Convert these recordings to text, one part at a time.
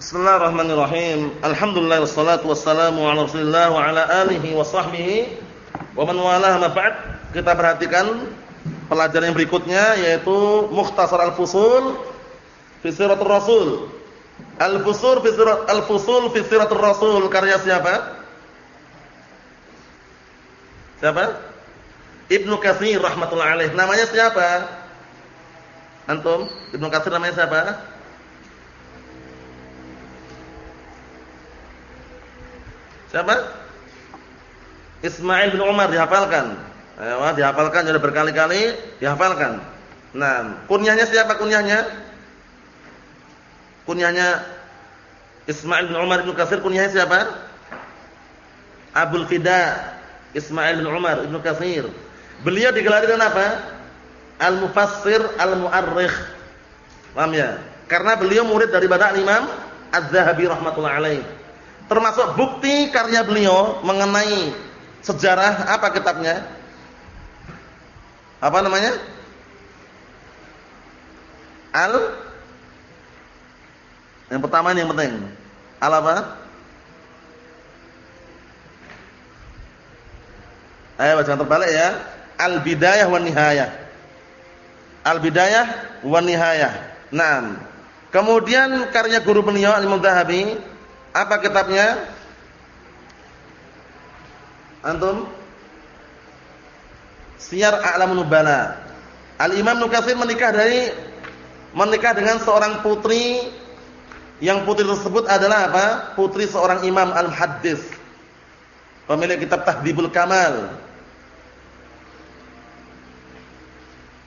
Bismillahirrahmanirrahim. Alhamdulillah wassalatu wassalamu ala Rasulillah wa ala alihi wa sahbihi wa man walah ma ba'd. Kita perhatikan pelajaran yang berikutnya yaitu Mukhtasar Al-Fusul fi Siratul Rasul. Al-Fusul fi Sirat Al-Fusul fi Siratul Rasul karya siapa? Siapa? Ibnu Katsir rahmatullah alaih. Namanya siapa? Antum? Ibnu Katsir namanya siapa? Siapa? Ismail bin Umar dihafalkan. Ayo, dihafalkan sudah berkali-kali dihafalkan. Nah, kunyahnya siapa kunyahnya? Kunyahnya Ismail bin Umar bin Katsir kunyahnya siapa? Abdul Fida Ismail bin Umar bin Katsir. Beliau digelari dengan apa? Al-Mufassir Al-Mu'arrikh. Paham ya? Karena beliau murid dari daripada Imam Az-Zahabi rahimatullah alaih. Termasuk bukti karya beliau mengenai sejarah apa kitabnya? Apa namanya? Al Yang pertama yang penting. Al apa? Ayo baca terbalik ya. Al Bidayah wan Nihayah. Al Bidayah wan Nihayah. Naam. Kemudian karya guru beliau Al Mudzahabi apa kitabnya? Antum? Siyar A'lamun Nubala. Al-Imam Nukatsir menikah dari menikah dengan seorang putri yang putri tersebut adalah apa? Putri seorang imam al-muhaddits. Pemilik kitab Tahdhibul Kamal.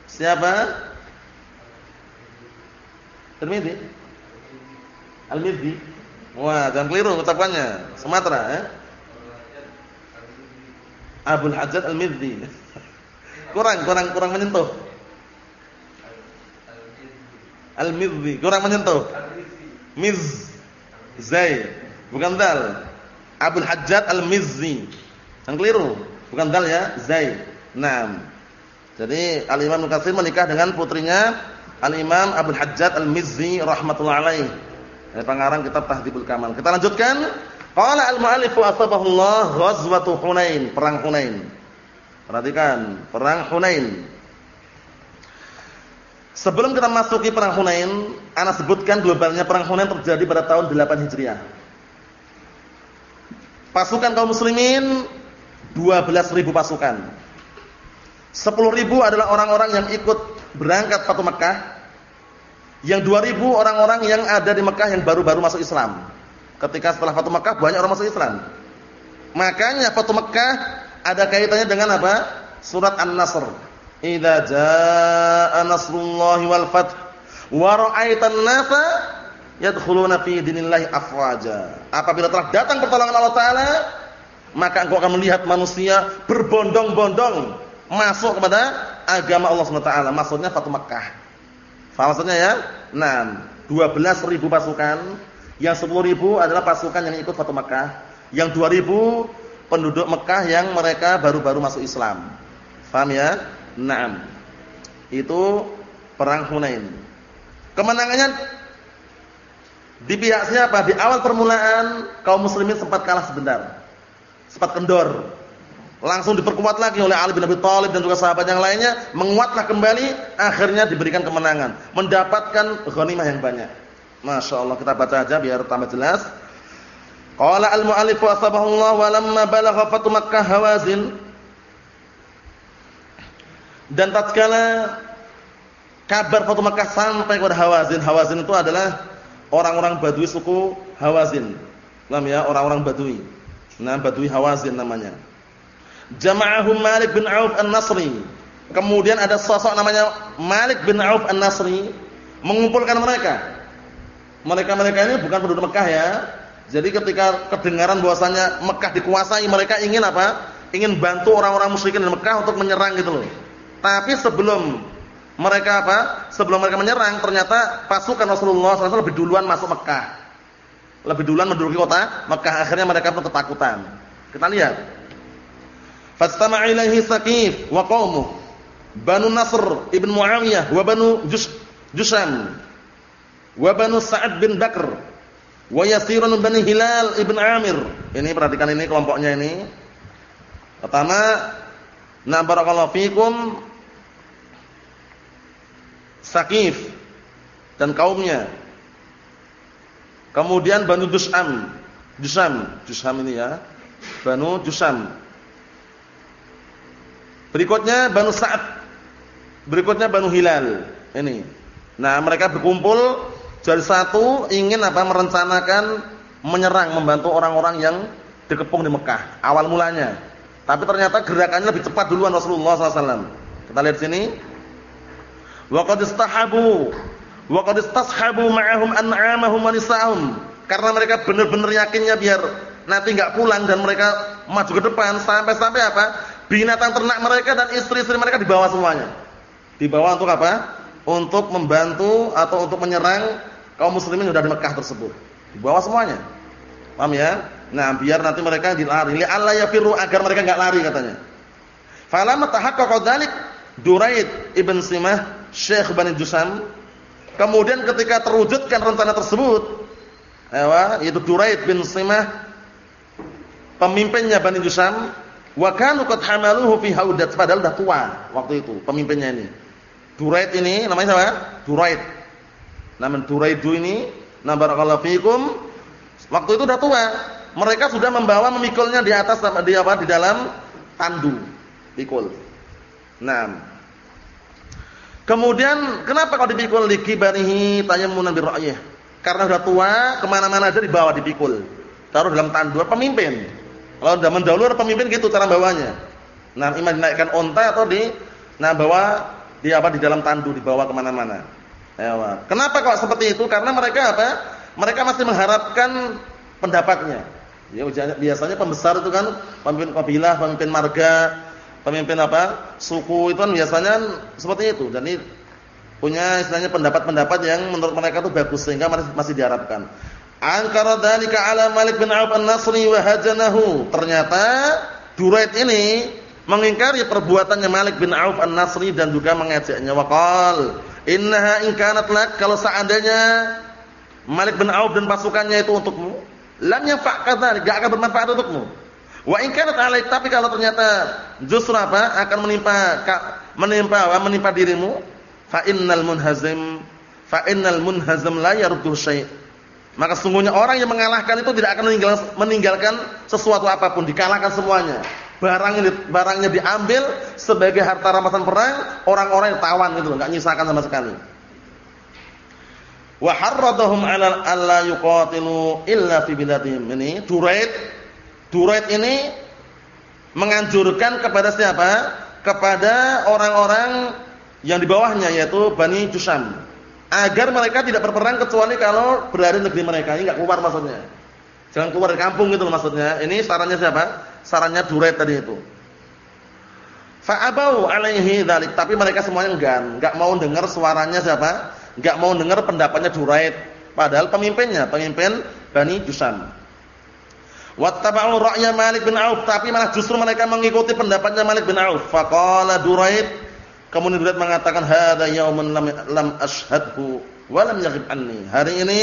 Siapa? Tirmidzi. Al-Mizzi. Wah, jangan keliru ucapannya. Sumatera ya. Abdul Hajjat Al-Mizzi. Kurang, kurang kurang menyentuh. Al-Mizzi, kurang menyentuh. Miz Zai, bukan dal. Abdul Hajjat Al-Mizzi. Jangan keliru, bukan dal ya, Zai. Naam. Jadi Al-Imam Nukatsir menikah dengan putrinya Al-Imam Abdul Hajjat Al-Mizzi rahimatullah alaih. Pengarang kitab Tahdhibul Kamal. Kita lanjutkan. Qala al-mu'allif asbahullah ghazwatu Hunain, perang Hunain. Perhatikan, perang Hunain. Sebelum kita masuki perang Hunain, ana sebutkan globalnya perang Hunain terjadi pada tahun 8 Hijriah. Pasukan kaum muslimin 12.000 pasukan. 10.000 adalah orang-orang yang ikut berangkat Fatu Mekah yang 2000 orang-orang yang ada di Mekah yang baru-baru masuk Islam. Ketika setelah Fatu Mekah banyak orang masuk Islam. Makanya Fatu Mekah ada kaitannya dengan apa? Surat An-Nasr. Idza jaa nasrullahi wal fath wa ra'aitan nasa yadkhuluna fi dinillahi afwaja. Apabila telah datang pertolongan Allah taala, maka engkau akan melihat manusia berbondong-bondong masuk kepada agama Allah Subhanahu wa taala. Maksudnya Fatu Mekah. Faham maksudnya ya? Nah, 12.000 pasukan, yang 10.000 adalah pasukan yang ikut Fatu Makkah, yang 2.000 penduduk Mekah yang mereka baru-baru masuk Islam. Faham ya? Naam. Itu perang Hunain. Kemenangannya di pihak siapa? Di awal permulaan kaum muslimin sempat kalah sebentar. Sempat kendor langsung diperkuat lagi oleh Ali bin Abi Thalib dan juga sahabat yang lainnya, menguatlah kembali, akhirnya diberikan kemenangan, mendapatkan ghanimah yang banyak. Masya Allah kita baca aja biar tambah jelas. Qala al-mu'allif wa sabahullah wa lamma balagha fatu Makkah Hawazin dan tatkala kabar Fatu Makkah sampai kepada Hawazin, Hawazin itu adalah orang-orang Badui suku Hawazin. Paham ya? Orang-orang Badui. Nah, Badui Hawazin namanya. Jama'ahum Malik bin Auf An-Nasri. Kemudian ada sosok namanya Malik bin Auf An-Nasri mengumpulkan mereka. Mereka-mereka ini bukan penduduk Mekah ya. Jadi ketika kedengaran bahwasanya Mekah dikuasai, mereka ingin apa? Ingin bantu orang-orang musyrikin di Mekah untuk menyerang gitu loh. Tapi sebelum mereka apa? Sebelum mereka menyerang, ternyata pasukan Rasulullah SAW lebih duluan masuk Mekah. Lebih duluan menduduki kota Mekah. Akhirnya mereka pun ketakutan. Kita lihat. Fastama'a ilaihi Saqif wa qaumuh. Banu Nasr ibn Muawiyah wa Banu Jusham wa Banu Sa'ad bin Bakr Wa yasirun bani Hilal ibn Amir. Ini perhatikan ini kelompoknya ini. Pertama, na barakallahu fikum Sakif dan kaumnya. Kemudian Banu Dusam, Dusam, Dusam ini ya. Banu Dusam. Berikutnya Banu Sa'ad. Berikutnya Banu Hilal. Ini. Nah, mereka berkumpul jadi satu ingin apa merencanakan menyerang membantu orang-orang yang dikepung di Mekah awal mulanya. Tapi ternyata gerakannya lebih cepat duluan Rasulullah SAW. Kita lihat sini. Wa qad istahabu wa qad istashabu ma'ahum an'amahum wa nisa'ahum. Karena mereka benar-benar yakinnya biar nanti enggak pulang dan mereka maju ke depan sampai-sampai apa? Binatang ternak mereka dan istri-istri mereka dibawa semuanya. Dibawa untuk apa? Untuk membantu atau untuk menyerang kaum muslimin sudah di Mekah tersebut. Dibawa semuanya. Paham ya? Nah, biar nanti mereka dilari. Li alla yafiru agar mereka enggak lari katanya. Falamma tahaqqaqa dzalik Duraid ibn Simah Syekh Bani Jusam kemudian ketika terwujudkan rencana tersebut ewa, yaitu Duraid bin Simah pemimpinnya Bani Jusam wa kanu qad hamaluhu fi haudat padahal sudah tua waktu itu pemimpinnya ini. Duraid ini namanya siapa? Duraid Namun Duraidu ini, na barakallahu fikum, waktu itu sudah tua. Mereka sudah membawa memikulnya di atas di apa di dalam tandu pikul. Nah, Kemudian kenapa kalau dipikul di kibarihi tayammunan birra'yih? Karena sudah tua, ke mana mana aja dibawa dipikul. Taruh dalam tandu pemimpin. Kalau zaman dahulu ada pemimpin gitu cara bawanya. Nah, imam dinaikkan onta atau di nah bawa di apa di dalam tandu dibawa ke mana mana Ewa. Kenapa kok seperti itu? Karena mereka apa? Mereka masih mengharapkan pendapatnya. Ya biasanya pembesar itu kan pemimpin kabilah, pemimpin marga, pemimpin apa? suku itu kan biasanya seperti itu. Jadi punya istilahnya pendapat-pendapat yang menurut mereka itu bagus sehingga masih diharapkan. Ankara dzalika ala Malik bin Auf an-Nasri wa hajanahu. Ternyata Duraid ini mengingkari perbuatannya Malik bin Auf an-Nasri dan juga mengejaknya waqal Innaha in kanat lak kalau seandainya Malik bin Auf dan pasukannya itu untukmu, lam yanfa' kadzalik, enggak akan bermanfaat untukmu. Wa in kanat alaik, tapi kalau ternyata justru apa? akan menimpa menimpa menimpa dirimu, fa innal munhazim fa innal munhazim la yaruddu syai'. Maka sungguhnya orang yang mengalahkan itu tidak akan meninggalkan, meninggalkan sesuatu apa pun, dikalahkan semuanya barangnya barangnya diambil sebagai harta rampasan perang, orang-orang yang tawan gitu loh, enggak nyisakan sama sekali. Wa harradahum 'ala alla yuqatilu illa fi biladihim. Ini Duraid Duraid ini menganjurkan kepada siapa? Kepada orang-orang yang di bawahnya yaitu Bani Jusam agar mereka tidak berperang kecuali kalau berada di negeri mereka. Ini enggak keluar maksudnya. Jangan keluar dari kampung gitu loh maksudnya. Ini sarannya siapa? sarannya Duraid tadi itu. Fa'abau alaihi dzalik, tapi mereka semuanya enggan, enggak mau dengar suaranya siapa? Enggak mau dengar pendapatnya Duraid, padahal pemimpinnya, pemimpin Bani Jusam. Wattaba'u ra'ya Malik bin Auf, tapi malah justru mereka mengikuti pendapatnya Malik bin Auf. Faqala Duraid, kemudian Duraid mengatakan hadza yaumun lam lam ashhadhu wa lam yaghib anni. Hari ini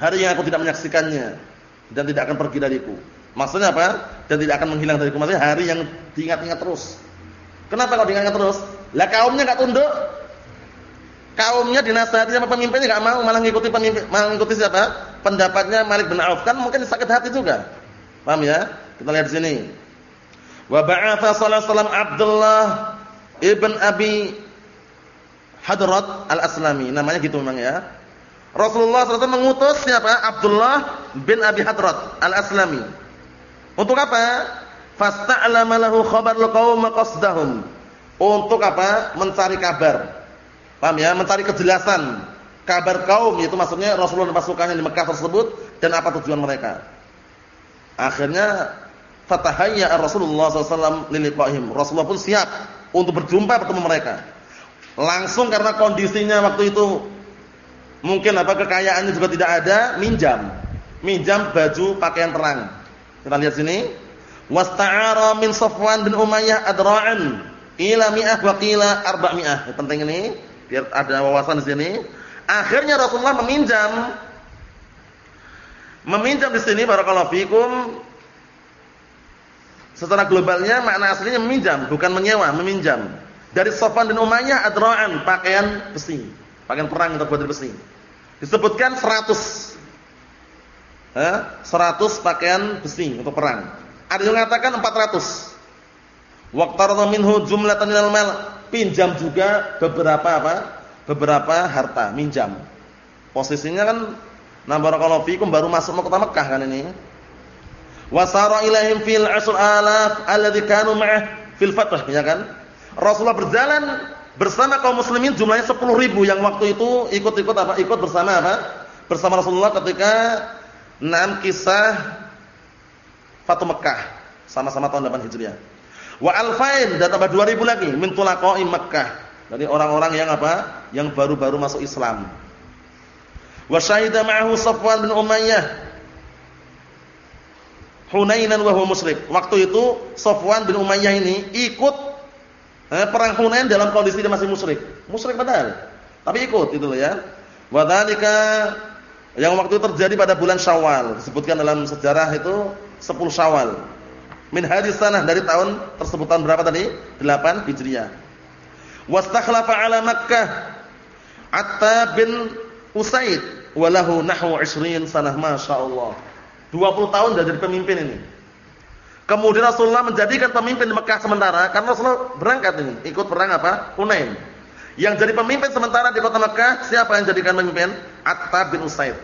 hari yang aku tidak menyaksikannya dan tidak akan pergi dariku. Maksudnya apa? Dan tidak akan menghilang dari Maksudnya hari yang diingat-ingat terus. Kenapa kalau diingat-ingat terus? Lah kaumnya enggak tunduk. Kaumnya dinasihati sama pemimpinnya enggak mau, malah ngikuti pemimpin, malah ngikuti siapa? Pendapatnya Malik bin Auf. Kan mungkin sakit hati juga. Paham ya? Kita lihat di sini. Wa ba'atha sallallahu Abdullah ibn Abi Hadrat al-Aslami. Namanya gitu memang ya. Rasulullah SAW mengutus siapa? Abdullah bin Abi Hadrat al-Aslami untuk apa? Fasta'lama lahu khabarul qaum qasdahum. Untuk apa? Mencari kabar. Paham ya? Mencari kejelasan kabar kaum itu maksudnya Rasulullah dan pasukannya di Mekah tersebut dan apa tujuan mereka. Akhirnya fatahayya Rasulullah SAW liliqahim. Rasulullah pun siap untuk berjumpa bertemu mereka. Langsung karena kondisinya waktu itu mungkin apa kekayaannya juga tidak ada, minjam. Minjam baju pakaian perang. Kita lihat sini. Wasta'ara min Safwan bin Umayyah adra'an ila mi'ah wa qila arba'mi'ah. Penting ini biar ada wawasan di sini. Akhirnya Rasulullah meminjam Meminjam di sini barakallahu fikum secara globalnya makna aslinya meminjam, bukan menyewa, meminjam. Dari Sofwan bin Umayyah adra'an, pakaian besi. Pakaian perang yang terbuat dari besi. Disebutkan 100 eh, 100 pakaian besi untuk perang. Ada yang mengatakan 400. Waqtarada minhu jumlatan minal mal. Pinjam juga beberapa apa? Beberapa harta, minjam. Posisinya kan nah barakallahu fikum baru masuk mau kota Mekah kan ini. Wasara ilaihim fil asr alaf alladzi kanu ma'ah fil fath, ya kan? Rasulullah berjalan bersama kaum muslimin jumlahnya 10 ribu yang waktu itu ikut-ikut apa? Ikut bersama apa? Bersama Rasulullah ketika enam kisah Fatu Mekah sama-sama tahun 8 Hijriah. Wa alfain dan tambah 2000 lagi min tulaqai Mekah. Dari orang-orang yang apa? Yang baru-baru masuk Islam. Wa syahida ma'ahu Safwan bin Umayyah Hunainan wa musyrik. Waktu itu Safwan bin Umayyah ini ikut eh, perang Hunain dalam kondisi dia masih musyrik. Musyrik padahal. Tapi ikut itu loh ya. Wa dzalika yang waktu itu terjadi pada bulan Syawal, disebutkan dalam sejarah itu 10 Syawal. Min hadis sanah dari tahun tersebut tahun berapa tadi? 8 Hijriah. Wastakhlafa ala Makkah Atta bin Usaid walahu nahwu 20 sanah masyaallah. 20 tahun sudah jadi pemimpin ini. Kemudian Rasulullah menjadikan pemimpin di Mekah sementara karena Rasulullah berangkat ini, ikut perang apa? Hunain. Yang jadi pemimpin sementara di kota Mekah siapa yang jadikan pemimpin? Attab bin Usaid.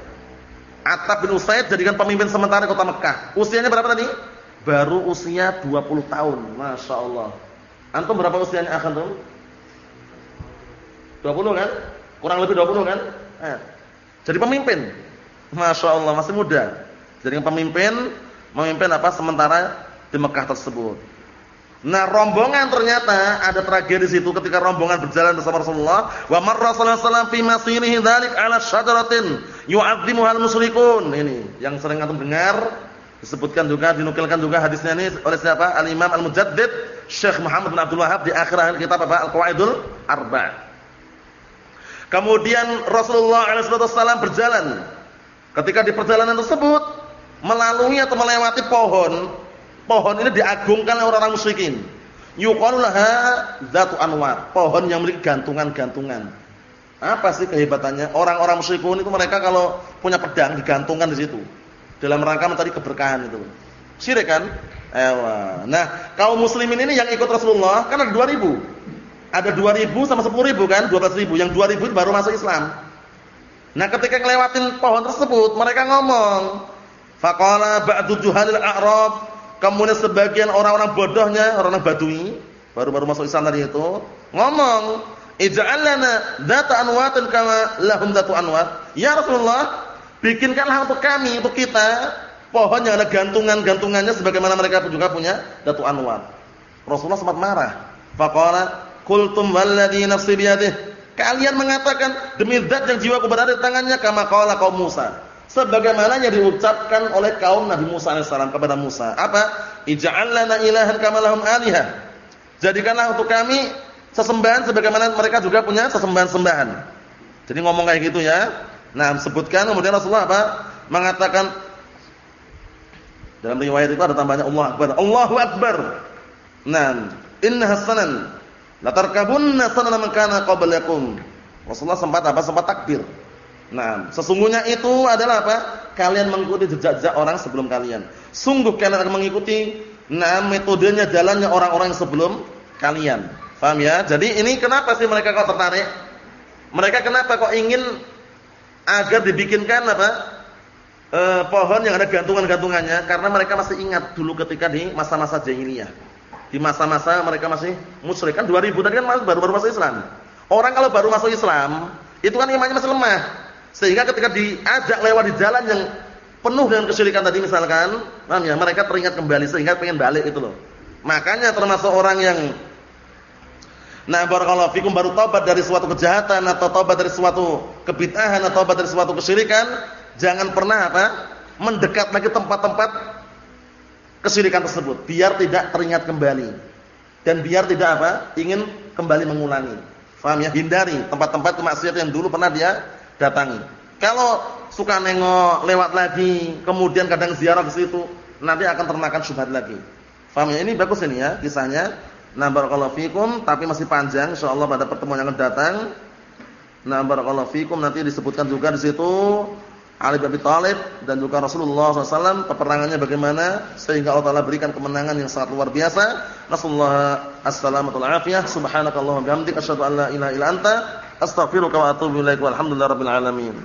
Attab bin Usaid jadikan pemimpin sementara di kota Mekah. Usianya berapa tadi? Baru usia 20 tahun. Masya Allah. Antum berapa usianya antum? 20 kan? Kurang lebih 20 kan? Eh. Jadi pemimpin. Masya Allah masih muda. Jadi pemimpin, memimpin apa sementara di Mekah tersebut. Nah, rombongan ternyata ada tragedi situ ketika rombongan berjalan bersama Rasulullah. Wa marra sallallahu fi masirihi dzalik ala syajaratin yu'azzimuha al-musyrikun. Ini yang sering antum dengar disebutkan juga dinukilkan juga hadisnya ini oleh siapa? Al-Imam Al-Mujaddid Syekh Muhammad bin Abdul Wahab di akhir akhir kitab apa? Al-Qawaidul Arba'. Kemudian Rasulullah alaihi wasallam berjalan. Ketika di perjalanan tersebut melalui atau melewati pohon Pohon ini diagungkan oleh orang musyrikin. Yuqalu laha anwar, pohon yang memiliki gantungan-gantungan. Apa sih kehebatannya? Orang-orang musyrikun itu mereka kalau punya pedang digantungkan di situ. Dalam rangka mencari keberkahan itu. Syirik kan? Ewa. Nah, kaum muslimin ini yang ikut Rasulullah kan ada 2000. Ada 2000 sama 10000 kan? 12000. Yang 2000 itu baru masuk Islam. Nah, ketika ngelewatin pohon tersebut, mereka ngomong, faqala ba'du juhalil a'rab Kemudian sebagian orang-orang bodohnya, orang-orang badui, baru-baru masuk Islam tadi itu, ngomong, "Ij'al lana dzata anwatin kama lahum dzatu anwat." Ya Rasulullah, bikinkanlah untuk kami, untuk kita pohon yang ada gantungan-gantungannya sebagaimana mereka juga punya datu anwat. Rasulullah sempat marah. Faqala, "Qultum walladzi nafsi biyadihi." Kalian mengatakan demi zat yang jiwaku berada di tangannya kama qala kaum Musa sebagaimana yang diucapkan oleh kaum Nabi Musa alaihissalam kepada Musa. Apa? Ij'al lana ilahan kama lahum. Jadikanlah untuk kami sesembahan sebagaimana mereka juga punya sesembahan-sembahan. Jadi ngomong kayak gitu ya. Nah, sebutkan kemudian Rasulullah apa? Mengatakan dalam riwayat itu ada tambahnya Allah Akbar. Allahu Akbar. Nah, inna hasanan la tarkabunna sanana man kana qablakum. Rasulullah sempat apa? Sempat takbir. Nah, sesungguhnya itu adalah apa? Kalian mengikuti jejak-jejak orang sebelum kalian. Sungguh kalian akan mengikuti nah metodenya jalannya orang-orang sebelum kalian. Paham ya? Jadi ini kenapa sih mereka kok tertarik? Mereka kenapa kok ingin agar dibikinkan apa? E, pohon yang ada gantungan-gantungannya karena mereka masih ingat dulu ketika di masa-masa jahiliyah. Di masa-masa mereka masih musyrik kan 2000 tadi kan baru-baru masuk Islam. Orang kalau baru masuk Islam, itu kan imannya masih lemah. Sehingga ketika diajak lewat di jalan yang penuh dengan kesyirikan tadi misalkan, paham ya? Mereka teringat kembali sehingga pengen balik itu loh. Makanya termasuk orang yang Nah barakallahu fikum baru taubat dari suatu kejahatan atau taubat dari suatu kebid'ahan atau taubat dari suatu kesyirikan, jangan pernah apa? mendekat lagi tempat-tempat kesyirikan tersebut biar tidak teringat kembali. Dan biar tidak apa? ingin kembali mengulangi. Faham ya? Hindari tempat-tempat kemaksiatan yang dulu pernah dia datangi. Kalau suka nengok lewat lagi, kemudian kadang ziarah ke situ, nanti akan termakan syubhat lagi. Faham ya? Ini bagus ini ya kisahnya. Nah, barakallahu fikum, tapi masih panjang insyaallah pada pertemuan yang akan datang. Nah, barakallahu fikum nanti disebutkan juga di situ Ali bin Abi Thalib dan juga Rasulullah SAW peperangannya bagaimana sehingga Allah Taala berikan kemenangan yang sangat luar biasa. Nasallahu as-salamatu wal afiyah. Subhanakallahumma bihamdika asyhadu an la ilaha illa anta astaghfiruka wa atubu ilaik. Walhamdulillahirabbil alamin.